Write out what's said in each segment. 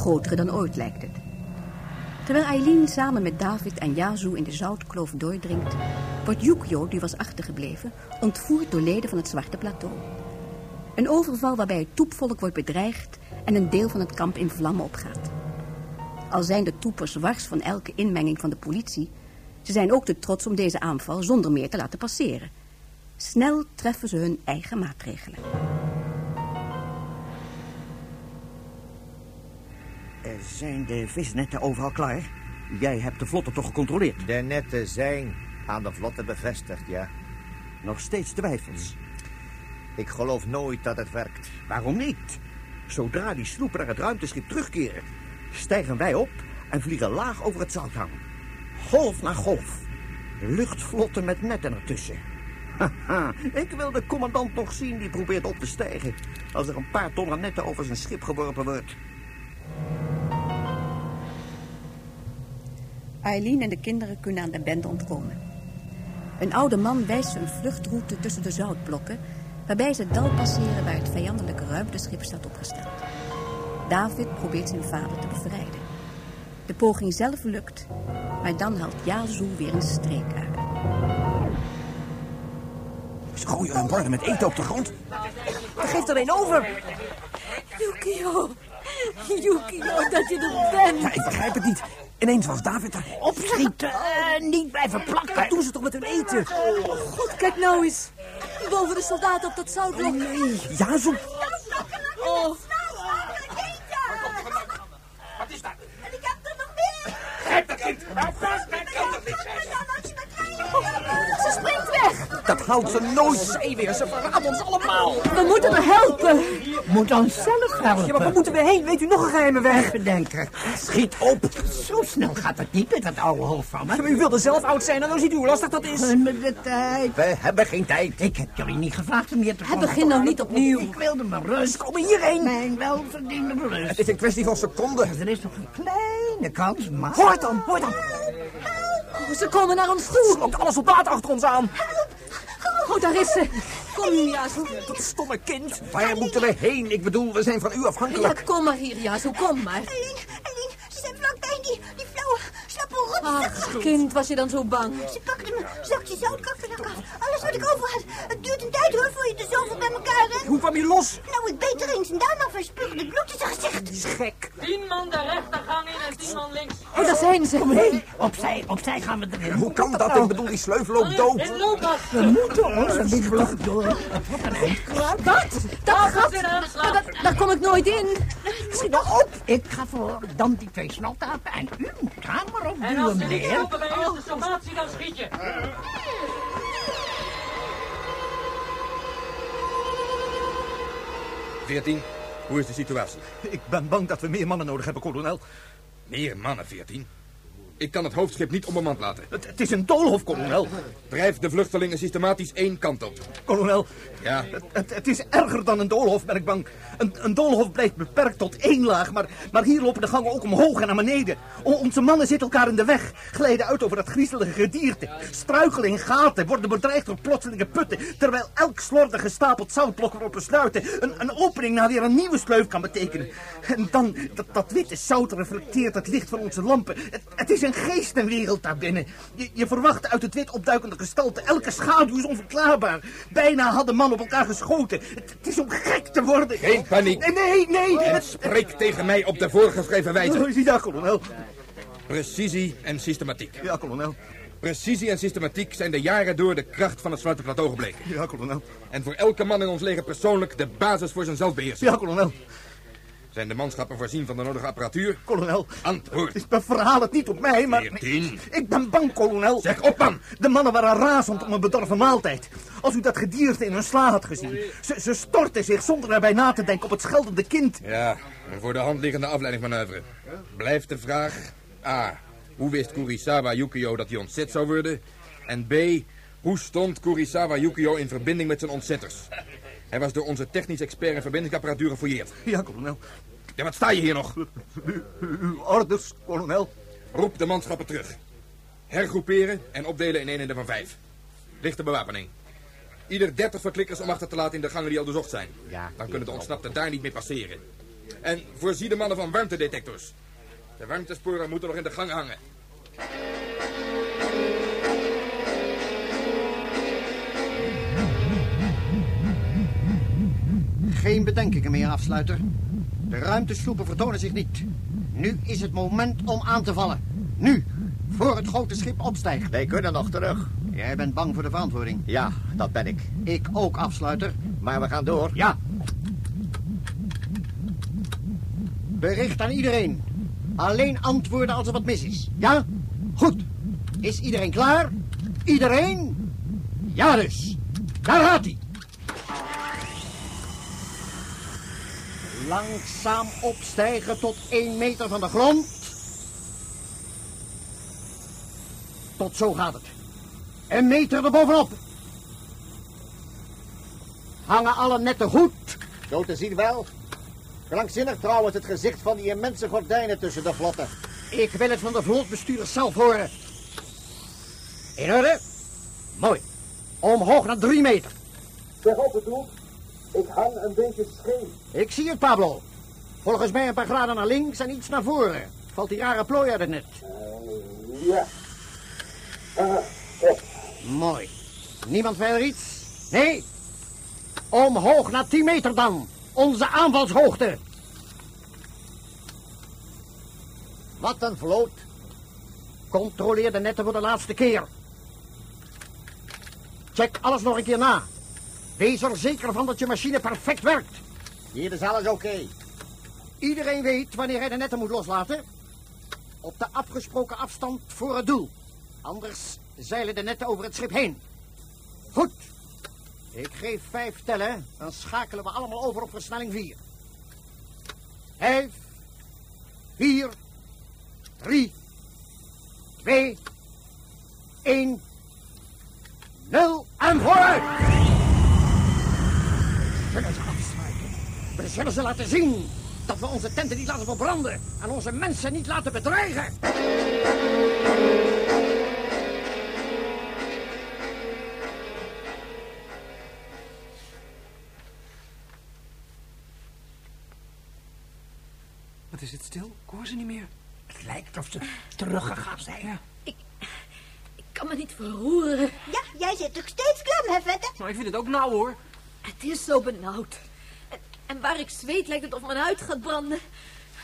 grotere dan ooit lijkt het. Terwijl Eileen samen met David en Yazoo in de zoutkloof doordringt, wordt Yukio, die was achtergebleven, ontvoerd door leden van het Zwarte Plateau. Een overval waarbij het toepvolk wordt bedreigd en een deel van het kamp in vlammen opgaat. Al zijn de toepers wars van elke inmenging van de politie, ze zijn ook te trots om deze aanval zonder meer te laten passeren. Snel treffen ze hun eigen maatregelen. Zijn de visnetten overal klaar? Jij hebt de vlotte toch gecontroleerd? De netten zijn aan de vlotte bevestigd, ja. Nog steeds twijfels. Ik geloof nooit dat het werkt. Waarom niet? Zodra die sloepen naar het ruimteschip terugkeren, stijgen wij op en vliegen laag over het zouthangen. Golf na golf. Luchtvlotten met netten ertussen. Haha, ik wil de commandant nog zien die probeert op te stijgen... als er een paar ton aan netten over zijn schip geworpen wordt. Eileen en de kinderen kunnen aan de bende ontkomen. Een oude man wijst een vluchtroute tussen de zoutblokken... waarbij ze het dal passeren waar het vijandelijke ruimteschip staat opgesteld. David probeert zijn vader te bevrijden. De poging zelf lukt, maar dan haalt Yazoo weer een streek uit. Ze gooien hun borden met eten op de grond. Er geeft er een over. Yukio. Yukio, dat je er bent. Ja, ik begrijp het niet. Ineens was David er. Opschieten, eh, niet blijven plakken. Wat doen ze toch met hun eten? God, kijk nou eens. Boven de soldaten op dat zoutblok. Nee, ja, zo. Oh, Wat is dat? En ik heb er nog meer. Grijp dat kind! Nou vast, dat kan toch niet zijn? ze springt weg. Dat houdt ze nooit. Zeeweer, ze verraden ons allemaal. We moeten haar helpen. Moet ons zelf helpen. Ja, maar waar moeten we heen? Weet u nog een geheime weg? bedenken. Schiet op. Zo snel gaat het niet met dat oude hoofd van me. U wilde zelf oud zijn en dan ziet u hoe lastig dat is. De tijd. We hebben geen tijd. Ik heb jullie niet gevraagd om hier te komen. begint nog niet opnieuw. Ik wilde mijn rust. Kom hierheen. Mijn welverdiende Het rust. is een kwestie van seconden. Er is nog een kleine kans, maar... Hoor dan, hoor dan. Oh, ze komen naar ons toe. Loopt alle soldaten achter ons aan. Oh, daar is ze. Kom, Yazoo. Dat stomme kind. Waar moeten we heen? Ik bedoel, we zijn van u Ja, afhankelijk. kom maar hier, Yazoo. Kom maar. Eileen, Eileen, ze zijn vlakbij die, die flauwe, slappe rotsen. Ach, kind, was je dan zo bang? Ze pakten me af. Alles wat ik over had. Het duurt een tijd hoor, voor je de zoveel bij elkaar hebt. Hoe kwam je los? Nou, ik beet er eens en daarna verspuugde bloed in zijn gezicht. Die is gek. Tien man de rechtergang in en tien man links. Oh, daar zijn ze. Nee, opzij, opzij gaan we erin. Hoe kan dat? Ik bedoel, die sleuf loopt dood. In looppas. We moeten ons er niet bloed door. Het wordt een eind kruip. Wat? Dat in aanslag. Daar, daar kom ik nooit in. Schiet nou op. Ik ga voor, dan die twee snottapen en u moet haar maar En als opduwen, ze niet meneer. lopen bij eerste sommatie, dan schiet je. Veertien, hoe is de situatie? Ik ben bang dat we meer mannen nodig hebben, kolonel. Meer mannen, veertien. Ik kan het hoofdschip niet onbemand laten. Het, het is een doolhof, kolonel. Drijf de vluchtelingen systematisch één kant op. Kolonel, Ja, het, het, het is erger dan een doolhof, ben ik bang. Een, een doolhof blijft beperkt tot één laag, maar, maar hier lopen de gangen ook omhoog en naar beneden. O- onze mannen zitten elkaar in de weg, glijden uit over dat griezelige gedierte. Struikelen in gaten, worden bedreigd door plotselinge putten, terwijl elk slordig gestapeld zoutblok erop besluiten een, een opening naar weer een nieuwe sleuf kan betekenen. En dan, dat, dat witte zout reflecteert het licht van onze lampen. Het, het is een geestenwereld daarbinnen. Je, je verwacht uit het wit opduikende gestalte, elke schaduw is onverklaarbaar. Bijna hadden mannen op elkaar geschoten. Het, het is om gek te worden. Geen paniek. Nee, nee, nee. en Het, spreek tegen mij op de voorgeschreven wijze. Oh, daar, kolonel. Precisie en systematiek. Ja, kolonel. Precisie en systematiek zijn de jaren door de kracht van het Zwarte Plateau gebleken. Ja, kolonel. En voor elke man in ons leger persoonlijk de basis voor zijn zelfbeheersing. Ja, kolonel. Zijn de manschappen voorzien van de nodige apparatuur? Kolonel. Antwoord. Ik verhaal het niet op mij, maar... 14. Ik ben bang, kolonel. Zeg op, man. De mannen waren razend om een bedorven maaltijd. Als u dat gedierte in hun sla had gezien. Ze, ze stortten zich zonder erbij na te denken op het scheldende kind. Ja, een voor de hand liggende afleidingsmanoeuvre. Blijft de vraag... A. Hoe wist Kurisawa Yukio dat hij ontzet zou worden? En B. Hoe stond Kurisawa Yukio in verbinding met zijn ontzetters? Hij was door onze technisch expert in verbindingsapparatuur gefouilleerd. Ja, kolonel. Ja, wat sta je hier nog? Uw orders, kolonel. Roep de manschappen terug. Hergroeperen en opdelen in eenheden van vijf. Lichte bewapening. Ieder dertig verklikkers om achter te laten in de gangen die al doorzocht zijn. Ja, Dan kunnen de ontsnapten daar niet mee passeren. En voorzie de mannen van warmtedetectors. De warmtesporen moeten nog in de gang hangen. Geen bedenkingen meer, afsluiter. De ruimtesloepen vertonen zich niet. Nu is het moment om aan te vallen. Nu, voor het grote schip opstijgt. Wij kunnen nog terug. Jij bent bang voor de verantwoording. Ja, dat ben ik. Ik ook, afsluiter. Maar we gaan door. Ja. Bericht aan iedereen. Alleen antwoorden als er wat mis is. Ja? Goed. Is iedereen klaar? Iedereen? Ja dus. Daar gaat hij. Langzaam opstijgen tot 1 meter van de grond. Tot zo gaat het. Een meter erbovenop. Hangen alle netten goed? Zo te zien wel. Krankzinnig trouwens het gezicht van die immense gordijnen tussen de vlotten. Ik wil het van de vlootbestuurder zelf horen. In orde? Mooi. Omhoog naar drie meter. Zeg op het doel. Ik hang een beetje scheef. Ik zie het, Pablo. Volgens mij een paar graden naar links en iets naar voren. Valt die rare plooi uit het net. Ja. Mooi. Niemand verder iets? Nee? Omhoog naar 10 meter dan. Onze aanvalshoogte. Wat een vloot. Controleer de netten voor de laatste keer. Check alles nog een keer na. Wees er zeker van dat je machine perfect werkt. Hier is alles oké. Iedereen weet wanneer hij de netten moet loslaten. Op de afgesproken afstand voor het doel. Anders zeilen de netten over het schip heen. Goed. Ik geef vijf tellen, dan schakelen we allemaal over op versnelling vier. Vijf, vier, drie, twee, één, nul en vooruit! We zullen ze afsluiten. We zullen ze laten zien dat we onze tenten niet laten verbranden en onze mensen niet laten bedreigen. Wat is het stil? Ik hoor ze niet meer. Het lijkt of ze teruggegaan zijn. Ik kan me niet verroeren. Ja, jij zit toch steeds klem, hè, vette? Maar ik vind het ook nauw, hoor. Het is zo benauwd. En, en waar ik zweet lijkt het of mijn huid gaat branden.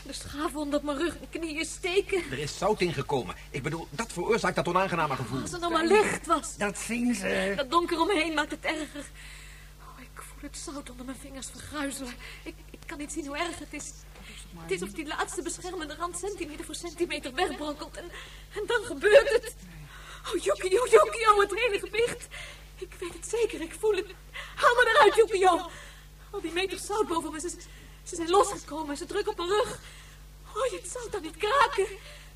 De schaafwonden op mijn rug en knieën steken. Er is zout ingekomen. Ik bedoel, dat veroorzaakt dat onaangename gevoel. Als er nog maar licht was. Dat zien ze. Dat donker omheen maakt het erger. Oh, ik voel het zout onder mijn vingers vergruizelen. Ik, ik kan niet zien hoe erg het is. Het is of die laatste beschermende rand centimeter voor centimeter wegbrokkelt. En, en dan gebeurt het. Oh, Yukio, Yukio, het hele gewicht. Ik weet het zeker, ik voel het. Haal me eruit, Yukio. Al die meters zout boven me, ze, ze zijn losgekomen en ze drukken op mijn rug. Oh, het zout dan niet kraken.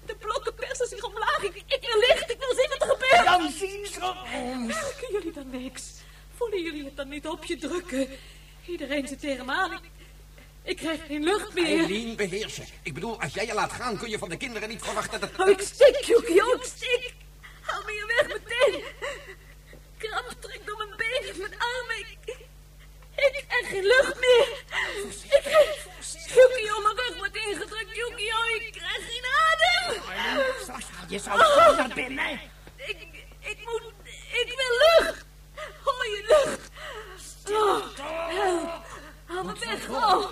De blokken persen zich omlaag. Ik, ik wil licht, ik wil zien wat er gebeurt. Dan zien ze ons. Merken jullie dan niks? Voelen jullie het dan niet op je drukken? Iedereen zit tegen me aan. Ik, ik krijg geen lucht meer. Eileen, beheers je. Ik bedoel, als jij je laat gaan, kun je van de kinderen niet verwachten dat... Oh, ik stik, Yukio, ik stik. Haal me hier weg meteen. Kramp trekt door mijn benen, mijn armen. Ik, ik krijg geen lucht meer. Ik krijg... Yukio, mijn rug wordt ingedrukt. Yukio, ik krijg geen adem. Je zou zo naar binnen. Ik, ik moet... Ik wil lucht. Hoor je lucht? Oh, help. Haal me weg, oh.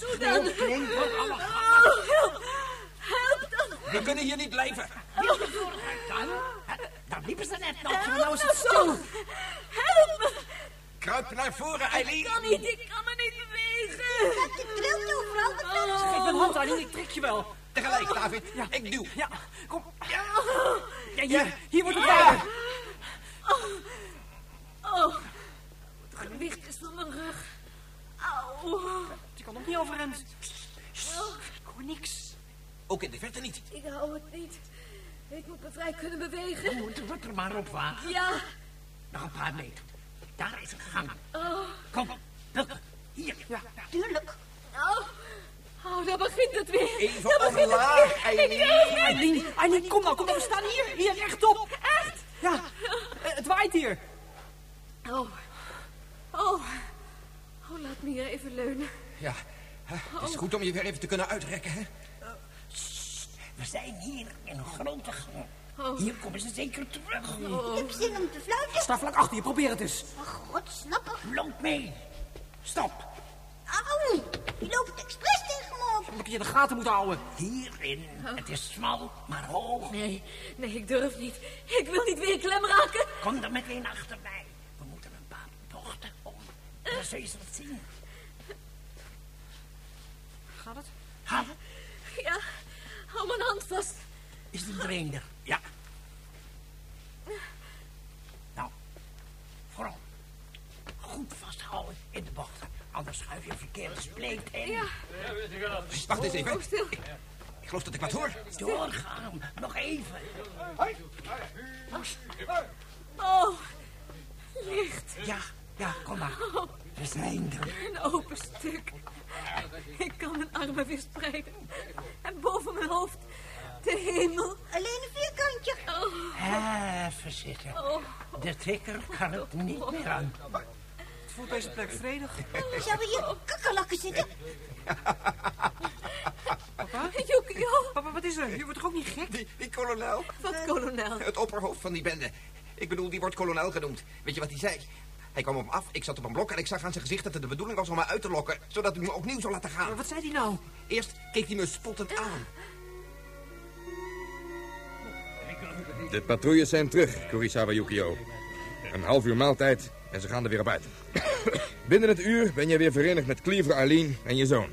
Doe dan. klinkt van alle Oh, help. Help dan. We kunnen hier niet blijven. Dan, dan liepen ze net nog. Nou is het stil. Help me! Kruip naar voren, Eileen. Ik kan niet, ik kan me niet bewegen. Je trilt overal, wat wil Geef me een hand, Eileen, ik trek je wel. Tegelijk, David. Ik duw. Ja, kom. Ja, hier, hier wordt het water. Oh, het gewicht is van mijn rug. Au. Je kan nog niet overeind. Ik hoor niks. Ook in de verte niet. Ik hou het niet. Ik moet me vrij kunnen bewegen. Oh, druk er maar op, waar. Ja. Nog een paar meter. Daar is een gang. Oh, Kom, bukken. Hier. Ja. Tuurlijk. oh. Oh, daar begint het weer. Even daar begint het omlaag, weer. Eileen. Kom nou, kom nou. We staan hier, hier rechtop. Echt? Ja, eh, het waait hier. Oh. Oh. Oh, laat me hier even leunen. Ja, het is goed om je weer even te kunnen uitrekken, hè? We zijn hier in een grote gang. Oh. Hier komen ze zeker terug. Ik heb zin om te fluiten. Sta vlak achter je, probeer het eens. Oh, god, snappig. Loop mee. Stop. Auw, je loopt expres tegen me op. Moet ik je de gaten moeten houden. Hierin. Het is smal, maar hoog. Nee, nee, ik durf niet. Ik wil niet weer klem raken. Kom er meteen achter mij. We moeten een paar bochten om. Dan zul je het zien. Gaat het? Ha, Ja, hou mijn hand vast. Is die vreemder? Ja. Nou, vooral. Goed vasthouden in de bocht. Anders schuif je een verkeerde spleet in. Ja. Wacht eens even. Oh, stil. Ik geloof dat ik wat hoor. Doorgaan. Nog even. Oh, licht. Ja, ja, kom maar. We zijn er. Een open stuk. Ik kan mijn armen weer spreiden. En boven mijn hoofd de hemel. Alleen een vierkantje. Oh, Even zitten. oh. De tikker kan het niet meer aan. Het voelt deze plek vredig. Zou we hier kakkerlakken zitten? Papa? Yukio. Papa, wat is er? Je wordt toch ook niet gek? Die, die kolonel, Wat, kolonel? het opperhoofd van die bende. Ik bedoel, die wordt kolonel genoemd. Weet je wat hij zei? Hij kwam op me af, ik zat op een blok en ik zag aan zijn gezicht dat het de bedoeling was om me uit te lokken, zodat hij me opnieuw zou laten gaan. Wat zei hij nou? Eerst keek hij me spottend aan. De patrouilles zijn terug, Kurisawa Yukio. Een half uur maaltijd en ze gaan er weer op uit. Binnen het uur ben je weer verenigd met Cleaver Arlene en je zoon.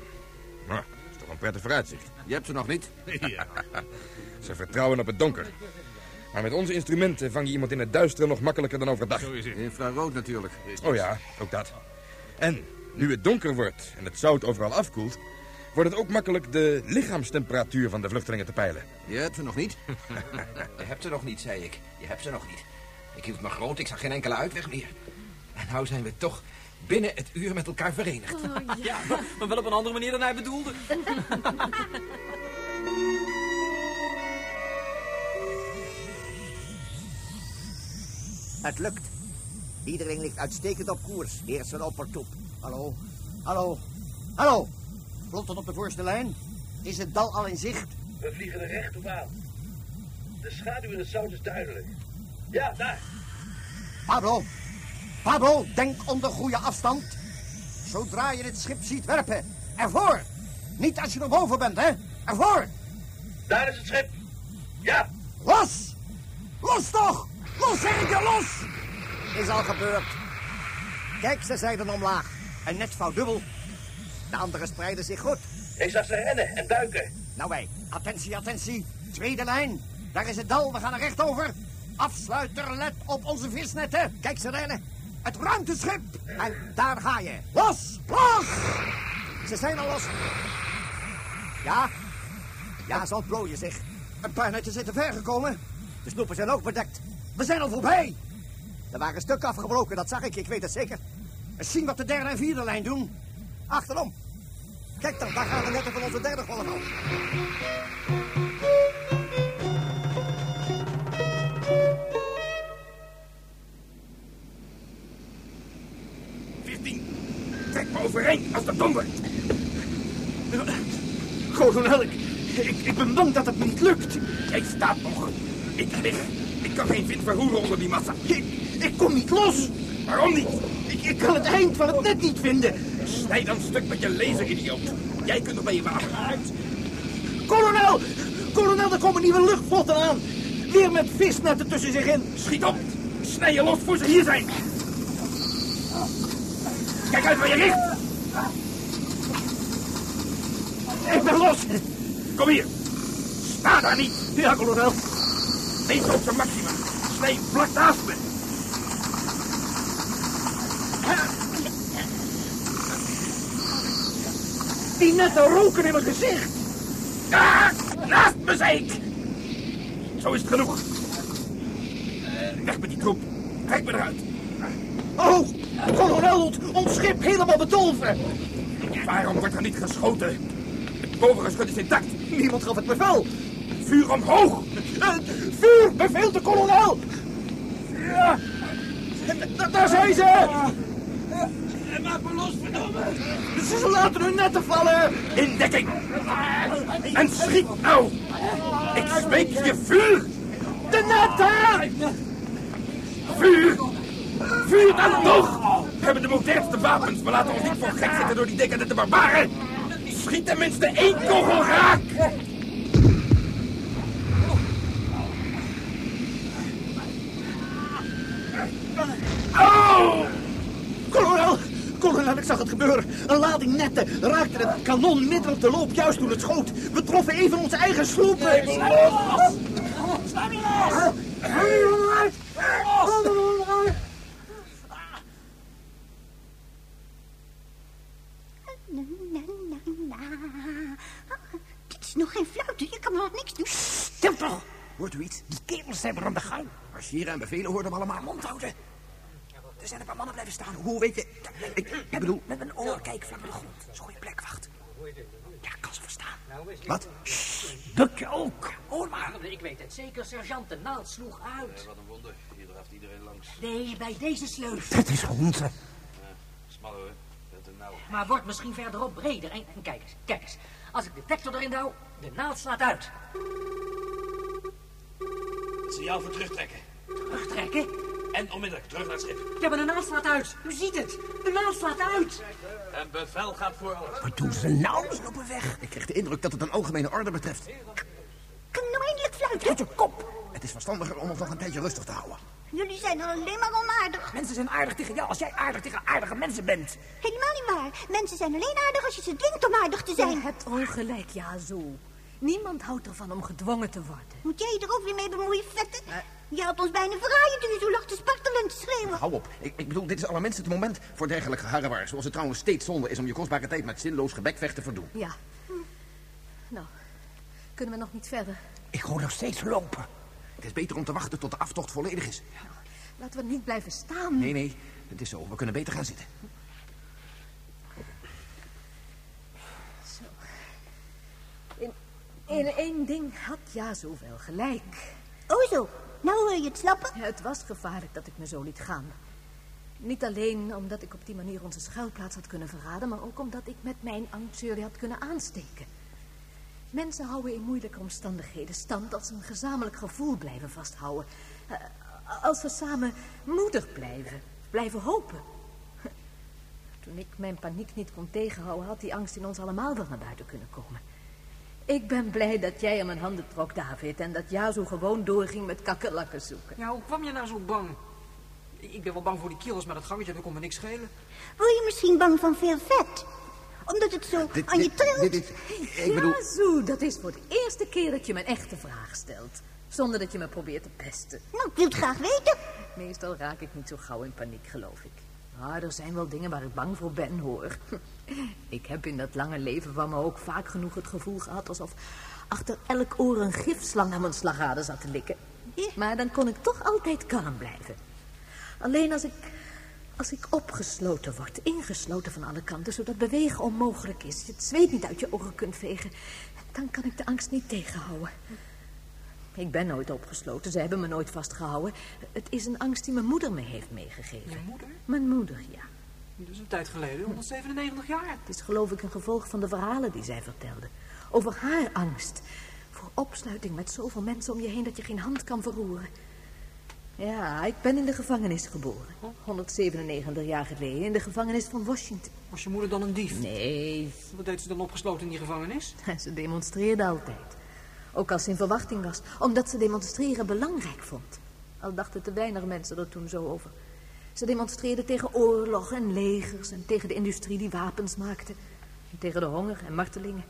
Nou, dat is toch een prettig vooruitzicht. Je hebt ze nog niet? Ze vertrouwen op het donker. Maar met onze instrumenten vang je iemand in het duistere nog makkelijker dan overdag. Infrarood natuurlijk. Oh ja, ook dat. En nu het donker wordt en het zout overal afkoelt... wordt het ook makkelijk de lichaamstemperatuur van de vluchtelingen te peilen. Je hebt ze nog niet? Je hebt ze nog niet, zei ik. Je hebt ze nog niet. Ik hield me groot, ik zag geen enkele uitweg meer. En nou zijn we toch binnen het uur met elkaar verenigd. Ja, maar wel op een andere manier dan hij bedoelde. Het lukt. Iedereen ligt uitstekend op koers. Eerst een oppertoep. Hallo? Hallo? Hallo? Vlotten op de voorste lijn? Is het dal al in zicht? We vliegen er recht op aan. De schaduw in het zout is duidelijk. Ja, daar. Pablo! Pablo, denk onder goede afstand. Zodra je het schip ziet werpen. Ervoor! Niet als je er boven bent, hè? Ervoor! Daar is het schip. Ja. Los! Los toch! Los, zeg ik je, los! Is al gebeurd. Kijk, ze zeiden omlaag. En net fout dubbel. De anderen spreiden zich goed. Ik zag ze rennen en duiken. Nou wij, attentie, attentie. Tweede lijn. Daar is het dal, we gaan er recht over. Afsluiter, let op onze visnetten. Kijk, ze rennen. Het ruimteschip. En daar ga je. Los, los! Ze zijn al los. Ja? Ja, zo plooien zich. Een paar netten zitten ver gekomen. De snoepen zijn ook bedekt. We zijn al voorbij. Er waren stukken afgebroken, dat zag ik, ik weet het zeker. Eens zien wat de derde en vierde lijn doen. Achterom. Kijk dan, daar gaan de netten van onze derde golf al. Trek me overeind als de donder. Kolonel, ik, ik, ik ben bang dat het niet lukt. Jij staat nog. Ik lig. Ik kan geen vin verroeren onder die massa. Ik, ik kom niet los. Waarom niet? Ik, ik kan het eind van het net niet vinden. Snijd dan stuk met je laser, idioot. Jij kunt nog bij je wagen uit. Kolonel! Kolonel, er komen nieuwe luchtvlotten aan. Weer met visnetten tussen zich in. Schiet op! Snij je los voor ze hier zijn! Kijk uit waar je richt! Ik ben los. Kom hier! Sta daar niet! Ja, kolonel. Wees op zijn maxima. Snij vlak naast me. Die netten roken in mijn gezicht. Daar! Naast me, zei ik! Zo is het genoeg. Weg met die troep. Trek me eruit. Oh, kolonel, ons schip helemaal bedolven. Waarom wordt er niet geschoten? Het bovengeschut is intact. Niemand gaf het bevel. Vuur omhoog! Uh, vuur, beveelt de kolonel. Ja. Da daar zijn ze. Maak me los, verdomme. Ze laten hun netten vallen. In dekking. En schiet nou. Ik smeek je vuur. De netten. Vuur. Vuur dan nog. We hebben de modernste wapens. We laten ons niet voor gek zitten door die decadente barbaren. Schiet tenminste één kogel raak. Oh! Kolonel, kolonel, ik zag het gebeuren. Een lading netten raakte het kanon midden op de loop juist toen het schoot. We troffen even onze eigen sloepen. Sta niet los! Dit is nog geen fluiten, je kan nog niks doen. Stil toch! Hoort u iets? Die kerels zijn er aan de gang. Marcheren en bevelen hoorden we allemaal mond houden. Er zijn een paar mannen blijven staan. Hoe weet je? Ik, ik bedoel, met mijn oor, kijk, vlak bij de grond. Zo'n goede plek, wacht. Ja, ik kan ze verstaan. Wat? Buk je ook. Hoor maar. Ik weet het zeker, sergeant. De naald sloeg uit. Wat een wonder. Hier draft iedereen langs. Nee, bij deze sleuf. Dat is onze. Smal hoor. Veel te nauw. Maar wordt misschien verderop breder. En, en kijk eens, kijk eens. Als ik de detector erin hou, de naald slaat uit. Het signaal voor terugtrekken. Terugtrekken? En onmiddellijk terug naar het schip. Ja, maar de naald slaat uit. U ziet het. De naald slaat uit. En bevel gaat voor alles. Wat doen ze nou? Ze lopen weg. Ik krijg de indruk dat het een algemene orde betreft. Kan nou eindelijk fluiten? Uit je kop. Het is verstandiger om ons nog een tijdje rustig te houden. Jullie zijn dan alleen maar onaardig. Mensen zijn aardig tegen jou als jij aardig tegen aardige mensen bent. Helemaal niet waar. Mensen zijn alleen aardig als je ze dwingt om aardig te zijn. Je hebt ongelijk, ja zo. Niemand houdt ervan om gedwongen te worden. Moet jij je er ook weer mee bemoeien, vette? Je had ons bijna verraaien toen je zo lag te spartelen en te schreeuwen. Hou op. Ik, ik bedoel, dit is allerminst het moment voor dergelijke harrewaar. Zoals het trouwens steeds zonde is om je kostbare tijd met zinloos gebekvechten te verdoen. Ja. Nou, kunnen we nog niet verder? Ik hoor nog steeds lopen. Het is beter om te wachten tot de aftocht volledig is. Laten we niet blijven staan. Nee, nee. Het is zo. We kunnen beter gaan zitten. Zo. In, in één ding had ja zoveel gelijk. Oh zo. Nou hoor je het slappen. Ja, het was gevaarlijk dat ik me zo liet gaan. Niet alleen omdat ik op die manier onze schuilplaats had kunnen verraden... maar ook omdat ik met mijn angst had kunnen aansteken. Mensen houden in moeilijke omstandigheden stand... als ze een gezamenlijk gevoel blijven vasthouden. Eh, Als we samen moedig blijven. Blijven hopen. Toen ik mijn paniek niet kon tegenhouden... had die angst in ons allemaal wel naar buiten kunnen komen. Ik ben blij dat jij aan mijn handen trok, David... en dat jou zo gewoon doorging met kakkerlakken zoeken. Ja, hoe kwam je nou zo bang? Ik ben wel bang voor die kielers, maar dat gangetje, dat kon me niks schelen. Word je misschien bang van veel vet? Omdat het zo Dit- aan je dit- trilt? dit- dit- ik bedoel... Ja, zo, dat is voor de eerste keer dat je me een echte vraag stelt. Zonder dat je me probeert te pesten. Nou, ik wil het graag weten. Meestal raak ik niet zo gauw in paniek, geloof ik. Maar er zijn wel dingen waar ik bang voor ben, hoor. Ik heb in dat lange leven van me ook vaak genoeg het gevoel gehad... alsof achter elk oor een gifslang aan mijn slagader zat te likken. Maar dan kon ik toch altijd kalm blijven. Alleen als ik, als ik opgesloten word, ingesloten van alle kanten... zodat bewegen onmogelijk is, je het zweet niet uit je ogen kunt vegen... dan kan ik de angst niet tegenhouden. Ik ben nooit opgesloten, ze hebben me nooit vastgehouden. Het is een angst die mijn moeder me heeft meegegeven. Je moeder? Mijn moeder, ja. Dat is een tijd geleden, 197 jaar. Het is geloof ik een gevolg van de verhalen die zij vertelde. Over haar angst. Voor opsluiting met zoveel mensen om je heen dat je geen hand kan verroeren. Ja, ik ben in de gevangenis geboren. 197 jaar geleden, in de gevangenis van Washington. Was je moeder dan een dief? Nee, Wat deed ze dan opgesloten in die gevangenis? ze demonstreerde altijd. Ook als ze in verwachting was, omdat ze demonstreren belangrijk vond. Al dachten te weinig mensen er toen zo over. Ze demonstreerde tegen oorlog en legers en tegen de industrie die wapens maakte. En tegen de honger en martelingen.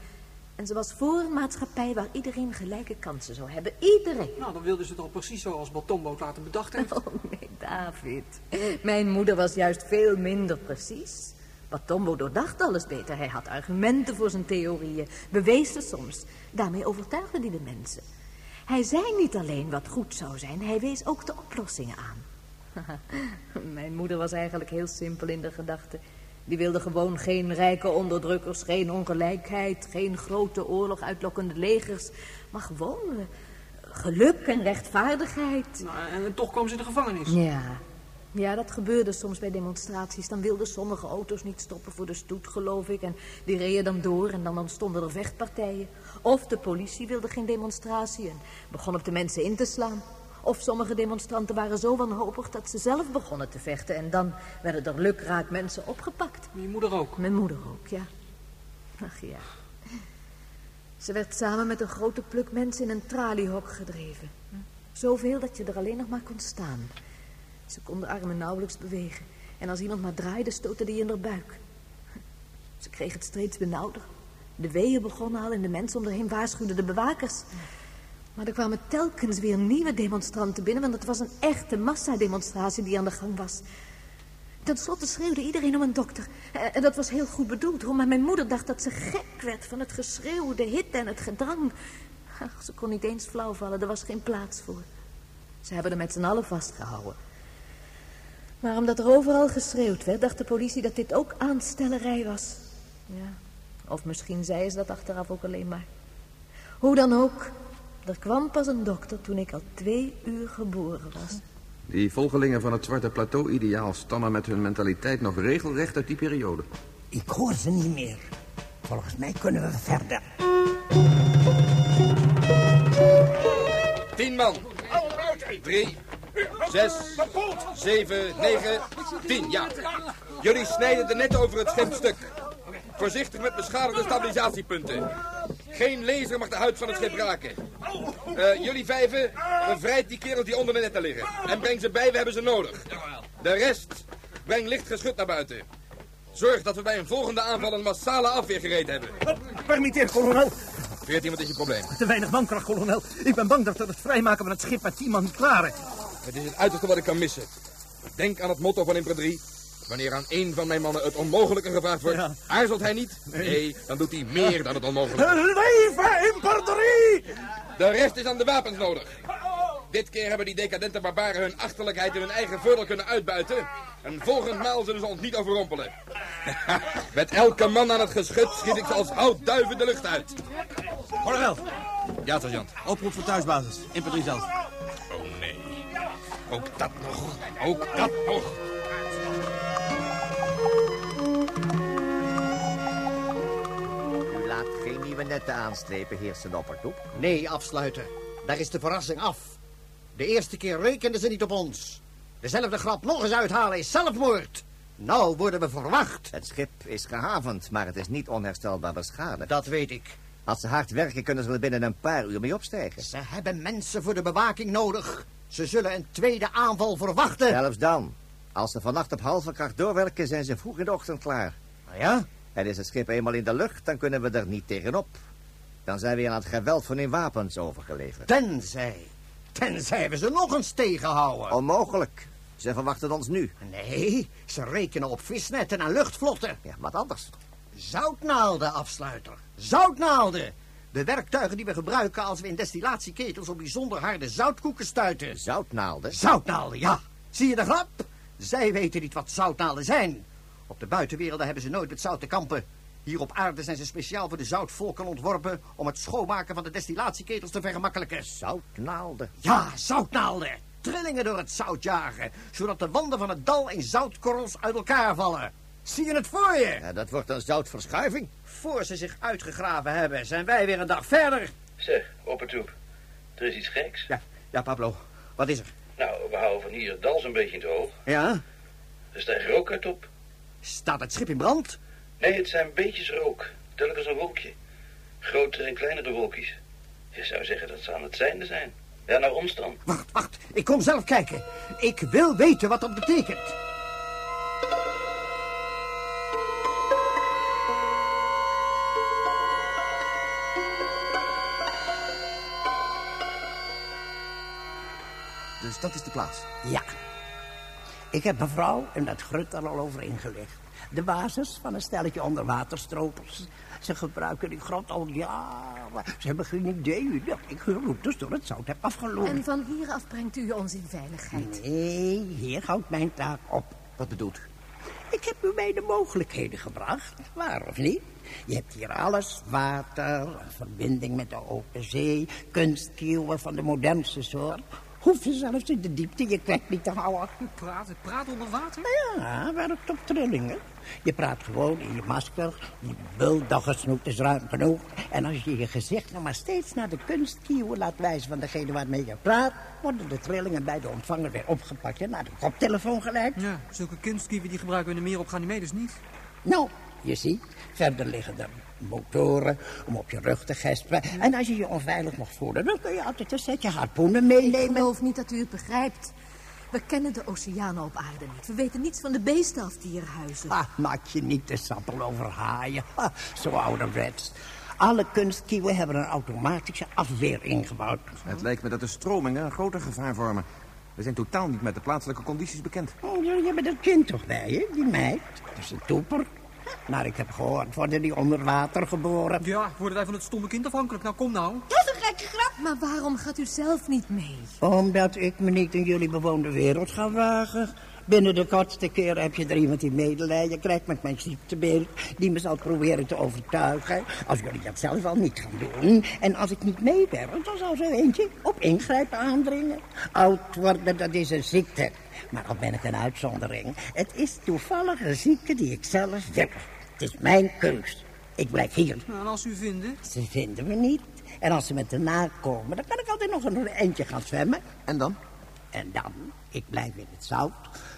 En ze was voor een maatschappij waar iedereen gelijke kansen zou hebben. Iedereen. Nou, dan wilden ze het al precies zoals Batombo later bedacht heeft. Oh nee, David. Mijn moeder was juist veel minder precies. Batombo doordacht alles beter. Hij had argumenten voor zijn theorieën. Bewees ze soms. Daarmee overtuigde hij de mensen. Hij zei niet alleen wat goed zou zijn, hij wees ook de oplossingen aan. Mijn moeder was eigenlijk heel simpel in de gedachten. Die wilde gewoon geen rijke onderdrukkers, geen ongelijkheid, geen grote oorlog uitlokkende legers, maar gewoon eh, geluk en rechtvaardigheid. Nou, en toch kwam ze in de gevangenis. Ja. Ja, dat gebeurde soms bij demonstraties. Dan wilden sommige auto's niet stoppen voor de stoet, geloof ik. En die reden dan door en dan ontstonden er vechtpartijen. Of de politie wilde geen demonstratie en begon op de mensen in te slaan. Of sommige demonstranten waren zo wanhopig dat ze zelf begonnen te vechten. En dan werden er lukraak mensen opgepakt. Mijn moeder ook? Mijn moeder ook, ja. Ach ja. Ze werd samen met een grote pluk mensen in een traliehok gedreven. Zoveel dat je er alleen nog maar kon staan. Ze kon de armen nauwelijks bewegen. En als iemand maar draaide, stootte die in haar buik. Ze kreeg het steeds benauwder. De weeën begonnen al en de mensen om haar waarschuwden de bewakers. Maar er kwamen telkens weer nieuwe demonstranten binnen... want het was een echte massademonstratie die aan de gang was. Ten slotte schreeuwde iedereen om een dokter. En dat was heel goed bedoeld. Maar mijn moeder dacht dat ze gek werd van het geschreeuw, de hitte en het gedrang. Ze kon niet eens flauw vallen, er was geen plaats voor. Ze hebben er met z'n allen vastgehouden. Maar omdat er overal geschreeuwd werd, dacht de politie dat dit ook aanstellerij was. Ja, of misschien zei ze dat achteraf ook alleen maar. Hoe dan ook, er kwam pas een dokter toen ik al twee uur geboren was. Die volgelingen van het Zwarte Plateau-ideaal stammen met hun mentaliteit nog regelrecht uit die periode. Ik hoor ze niet meer. Volgens mij kunnen we verder. Tien man. Drie, zes, zeven, negen, tien, ja. Jullie snijden er net over het schipstuk. Voorzichtig met beschadigde stabilisatiepunten. Geen laser mag de huid van het schip raken. Eh, jullie vijven, bevrijd die kerels die onder de netten liggen. En breng ze bij, we hebben ze nodig. De rest, breng licht geschut naar buiten. Zorg dat we bij een volgende aanval een massale afweer gereed hebben. Permitteer, kolonel. Veertien, wat is je probleem? Te weinig mankracht, kolonel. Ik ben bang dat we het vrijmaken van het schip met tien man niet klaren. Het is het uiterste wat ik kan missen. Denk aan het motto van Imper 3. Wanneer aan één van mijn mannen het onmogelijke gevraagd wordt, aarzelt hij niet? Nee. dan doet hij meer dan het onmogelijke. Leven Imper 3! De rest is aan de wapens nodig. Dit keer hebben die decadente barbaren hun achterlijkheid in hun eigen voordeel kunnen uitbuiten. En volgend maal zullen ze ons niet overrompelen. Met elke man aan het geschut schiet ik ze als houtduiven de lucht uit. Kolonel. Ja, sergeant. Oproep voor thuisbasis. 3 zelf. Ook dat nog. Ook dat nog. U laat geen nieuwe netten aanstrepen, heer Senoppertoep. Nee, afsluiten. Daar is de verrassing af. De eerste keer rekenden ze niet op ons. Dezelfde grap nog eens uithalen is zelfmoord. Nou worden we verwacht. Het schip is gehavend, maar het is niet onherstelbaar beschadigd. Dat weet ik. Als ze hard werken, kunnen ze er binnen een paar uur mee opstijgen. Ze hebben mensen voor de bewaking nodig. Ze zullen een tweede aanval verwachten. Zelfs dan. Als ze vannacht op halve kracht doorwerken, zijn ze vroeg in de ochtend klaar. Nou ja? En is het schip eenmaal in de lucht, dan kunnen we er niet tegenop. Dan zijn we aan het geweld van hun wapens overgeleverd. Tenzij, tenzij we ze nog eens tegenhouden. Onmogelijk. Ze verwachten ons nu. Nee, ze rekenen op visnetten en luchtvlotten. Ja, wat anders. Zoutnaalden, afsluiter. Zoutnaalden. De werktuigen die we gebruiken als we in destillatieketels op bijzonder harde zoutkoeken stuiten. Zoutnaalden? Zoutnaalden, ja. Zie je de grap? Zij weten niet wat zoutnaalden zijn. Op de buitenwerelden hebben ze nooit met zout te kampen. Hier op aarde zijn ze speciaal voor de zoutvolken ontworpen... om het schoonmaken van de destillatieketels te vergemakkelijken. Zoutnaalden? Ja, zoutnaalden. Trillingen door het zout jagen... zodat de wanden van het dal in zoutkorrels uit elkaar vallen. Zie je het voor je? Ja, dat wordt een zoutverschuiving. Voor ze zich uitgegraven hebben, zijn wij weer een dag verder. Zeg, Oppertoep, er is iets geks. Ja, ja, Pablo. Wat is er? Nou, we houden van hier het dal zo'n beetje in het oog. Ja? Er stijgt rook uit op. Staat het schip in brand? Nee, het zijn beetjes rook. Telkens een wolkje. Grotere en kleinere wolkjes. Je zou zeggen dat ze aan het zijnde zijn. Ja, naar ons dan. Wacht, wacht. Ik kom zelf kijken. Ik wil weten wat dat betekent. Dus dat is de plaats. Ja. Ik heb mevrouw en dat grut er al over ingelegd. De basis van een stelletje onderwaterstropers. Ze gebruiken die grot al jaren. Ze hebben geen idee dat ik hun routes door het zout heb afgelopen. En van hieraf brengt u ons in veiligheid. Nee, hier houdt mijn taak op. Wat bedoelt u? Ik heb u bij de mogelijkheden gebracht, waar of niet? Je hebt hier alles, water, een verbinding met de open zee, kunstkieuwen van de modernste soort. Hoef je zelfs in de diepte je kwek niet te houden. Praten, praten onder water? Ja, werkt op trillingen. Je praat gewoon in je masker. Die bulldoggesnoet is ruim genoeg. En als je je gezicht nog maar steeds naar de kunstkieuwen laat wijzen van degene waarmee je praat... worden de trillingen bij de ontvanger weer opgepakt en naar de koptelefoon geleid. Ja, zulke kunstkieven die gebruiken we in de meer op Ganymedes niet. Nou, je ziet, verder liggen er motoren om op je rug te gespen. En als je je onveilig mag voelen, dan kun je altijd een setje harpoenen Ik meenemen. geloof niet dat u het begrijpt. We kennen de oceanen op aarde niet. We weten niets van de beesten of dierhuizen. Ah, maak je niet te sappel over haaien. Ah, zo ouderwets. Alle kunstkiewen hebben een automatische afweer ingebouwd. Het lijkt me dat de stromingen een groter gevaar vormen. We zijn totaal niet met de plaatselijke condities bekend. Oh, jullie hebben dat kind toch bij je, die meid? Dat is een toeper. Nou, ik heb gehoord, worden die onder water geboren? Ja, worden wij van het stomme kind afhankelijk? Nou, kom nou. Dat is een gekke grap. Maar waarom gaat u zelf niet mee? Omdat ik me niet in jullie bewoonde wereld ga wagen. Binnen de kortste keer heb je er iemand die medelijden krijgt met mijn ziektebeeld... die me zal proberen te overtuigen. Als jullie dat zelf al niet gaan doen. En als ik niet meewerk, dan zal zo eentje op ingrijpen aandringen. Oud worden, dat is een ziekte. Maar al ben ik een uitzondering. Het is toevallig een ziekte die ik zelf wil. Het is mijn keus. Ik blijf hier. Nou, en als u vinden? Ze vinden me niet. En als ze met de nakomen, dan kan ik altijd nog een eindje gaan zwemmen. En dan? En dan, ik blijf in het zout.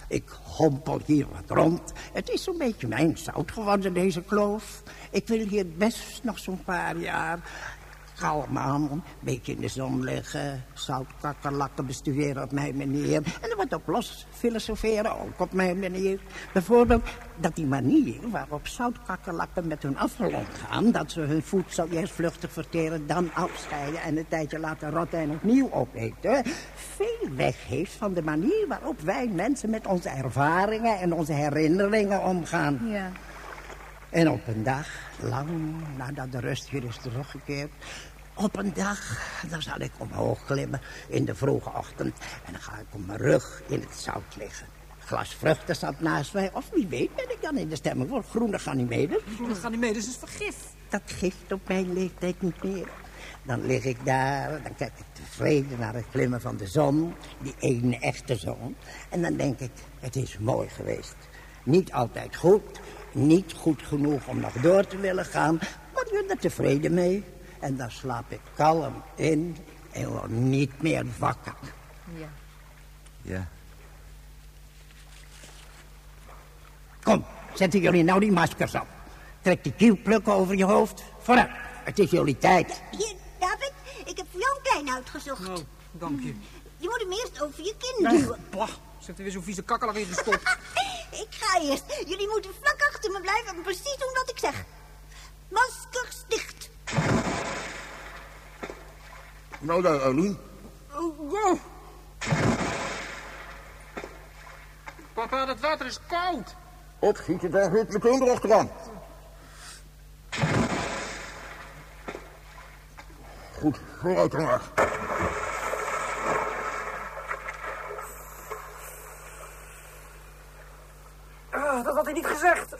Ik hompel hier wat rond. Het is zo'n beetje mijn zout geworden, deze kloof. Ik wil hier best nog zo'n paar jaar kalm aan, een beetje in de zon liggen. Zoutkakkerlakken bestuderen op mijn manier. En er wordt ook los filosoferen, ook op mijn manier. Bijvoorbeeld dat die manier waarop zoutkakkerlakken met hun afval omgaan... dat ze hun voedsel eerst vluchtig verteren, dan afscheiden... en een tijdje later rotten en opnieuw opeten... veel weg heeft van de manier waarop wij mensen met onze ervaringen... en onze herinneringen omgaan. Ja. En op een dag, lang nadat de rust weer is teruggekeerd... op een dag, dan zal ik omhoog klimmen in de vroege ochtend... en dan ga ik op mijn rug in het zout liggen. Glas vruchtensap naast mij, of wie weet ben ik dan in de stemming voor groene Ganymedes. Groene Ganymedes is vergif. Dat gift op mijn leeftijd niet meer. Dan lig ik daar, dan kijk ik tevreden naar het klimmen van de zon, die ene echte zon. En dan denk ik, het is mooi geweest. Niet altijd goed, niet goed genoeg om nog door te willen gaan, maar ik ben er tevreden mee. En dan slaap ik kalm in en word niet meer wakker. Ja. Ja. Kom, zetten jullie nou die maskers op. Trek die kielplukken over je hoofd. Vooruit, het is jullie tijd. Hier, David, ik heb voor jou een klein uitgezocht. Oh, dank je. Je moet hem eerst over je kin duwen. Bah, ze heeft er weer zo'n vieze kakkerlak in gestopt. Ik ga eerst. Jullie moeten vlak achter me blijven en precies doen wat ik zeg. Maskers dicht. Nou dan, Arlien. Oh, wow. Papa, dat water is koud. Opschieten, daar zit de kinderen achteraan. Goed, vooruit dan maar. Ah, dat had hij niet gezegd.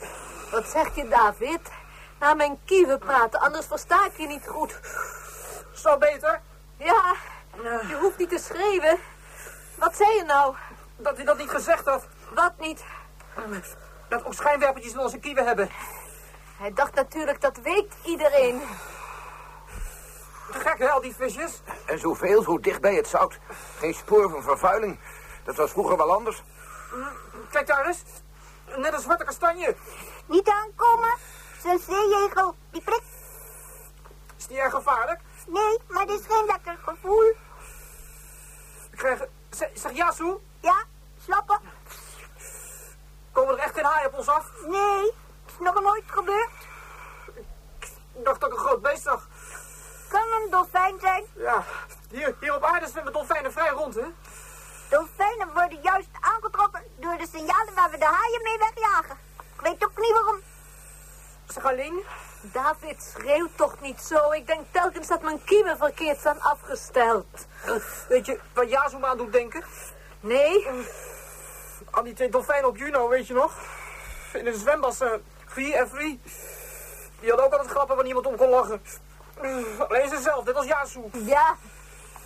Wat zeg je, David? Naar mijn kieven praten, anders versta ik je niet goed. Zo beter? Ja, je hoeft niet te schreeuwen. Wat zei je nou? Dat hij dat niet gezegd had. Wat niet? Dat ook schijnwerpertjes in onze kieven hebben. Hij dacht natuurlijk, dat weet iedereen. Gek, hè, al die visjes? En zoveel, zo dicht bij het zout. Geen spoor van vervuiling. Dat was vroeger wel anders. Kijk daar eens. Net een zwarte kastanje. Niet aankomen. Zijn zeejegel. Die prik. Is die erg gevaarlijk? Nee, maar het is geen lekker gevoel. Ik krijg... Zeg, zeg Yasu, Ja, slappen? komen er echt geen haaien op ons af? Nee, is nog nooit gebeurd. Ik dacht dat ik een groot beest zag. Kan een dolfijn zijn? Ja, hier, hier op aarde zwemmen dolfijnen vrij rond, hè? Dolfijnen worden juist aangetrokken door de signalen waar we de haaien mee wegjagen. Ik weet ook niet waarom. Zeg Aline, David, schreeuw toch niet zo. Ik denk telkens dat mijn kiemen verkeerd zijn afgesteld. weet je waar Yasu me aan doet denken? Nee? Aan die twee dolfijnen op Juno, weet je nog? In de zwembad, uh, Free en Free. Die hadden ook altijd grappen waar niemand om kon lachen. Uh, alleen ze zelf, net als Yasu. Ja,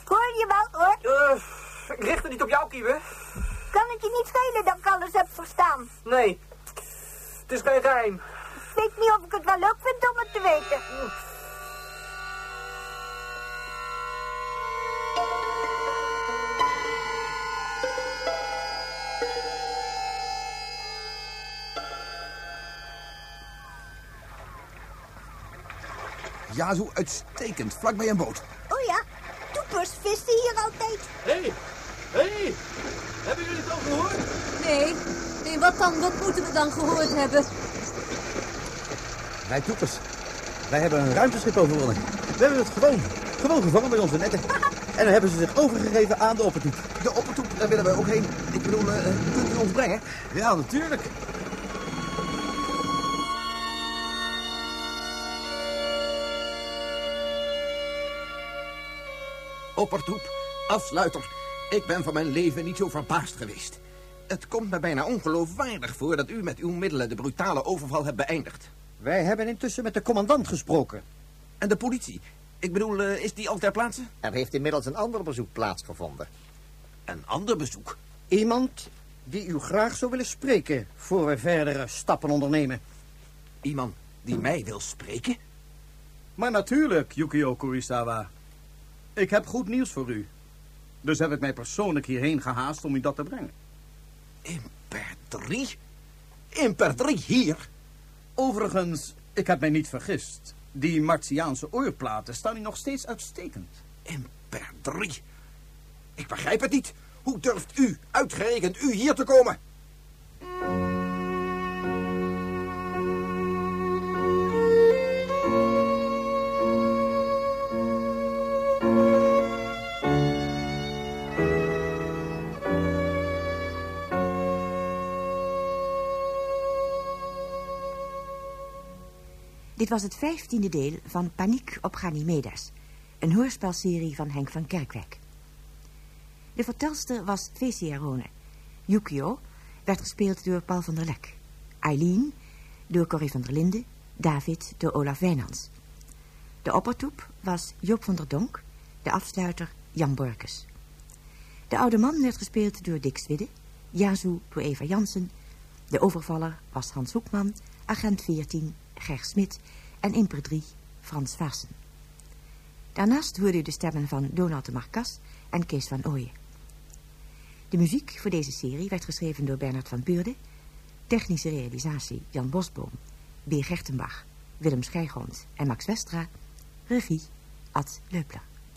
hoor je wel hoor. Uh, ik richt het niet op jou, Kiebe. Kan het je niet schelen dat ik alles heb verstaan? Nee, het is geen geheim. Ik weet niet of ik het wel leuk vind om het te weten. Ja, zo uitstekend. Vlak bij een boot. Oh ja, toepers vissen hier altijd. Hé, hey, hé, hey. hebben jullie het al gehoord? Nee. Nee, wat dan? Wat moeten we dan gehoord hebben? Wij toepers. Wij hebben een ruimteschip overwonnen. We hebben het gewoon, gewoon gevangen bij onze netten. En dan hebben ze zich overgegeven aan de oppertoep. De oppertoep, daar willen wij ook heen. Ik bedoel, uh, kunt u ons brengen? Ja, natuurlijk. Oppertoep, afsluiter. Ik ben van mijn leven niet zo verbaasd geweest. Het komt me bijna ongeloofwaardig voor dat u met uw middelen de brutale overval hebt beëindigd. Wij hebben intussen met de commandant gesproken. En de politie? Ik bedoel, uh, is die al ter plaatse? Er heeft inmiddels een ander bezoek plaatsgevonden. Een ander bezoek? Iemand die u graag zou willen spreken voor we verdere stappen ondernemen. Iemand die mij wil spreken? Maar natuurlijk, Yukio Kurisawa. Ik heb goed nieuws voor u. Dus heb ik mij persoonlijk hierheen gehaast om u dat te brengen. Imperdrie? Imperdrie hier? Overigens, ik heb mij niet vergist. Die Martiaanse oorplaten staan u nog steeds uitstekend. Imperdrie? Ik begrijp het niet. Hoe durft u, uitgerekend u, hier te komen? Dit was het vijftiende deel van Paniek op Ganymedes, een hoorspelserie van Henk van Kerkwijk. De vertelster was Fecia Rone. Yukio werd gespeeld door Paul van der Lek. Eileen door Corrie van der Linden. David door Olaf Wijnands. De oppertoep was Joop van der Donk. De afsluiter Jan Borkes. De oude man werd gespeeld door Dick Swidde. Yazu door Eva Jansen. De overvaller was Hans Hoekman. Agent 14 Ger Smit en Imper 3 Frans Varsen. Daarnaast hoorde u de stemmen van Donald de Marcas en Kees van Ooyen. De muziek voor deze serie werd geschreven door Bernard van Beurde, technische realisatie Jan Bosboom, B. Gertenbach, Willem Schijgrond en Max Westra, regie Ad Leupler.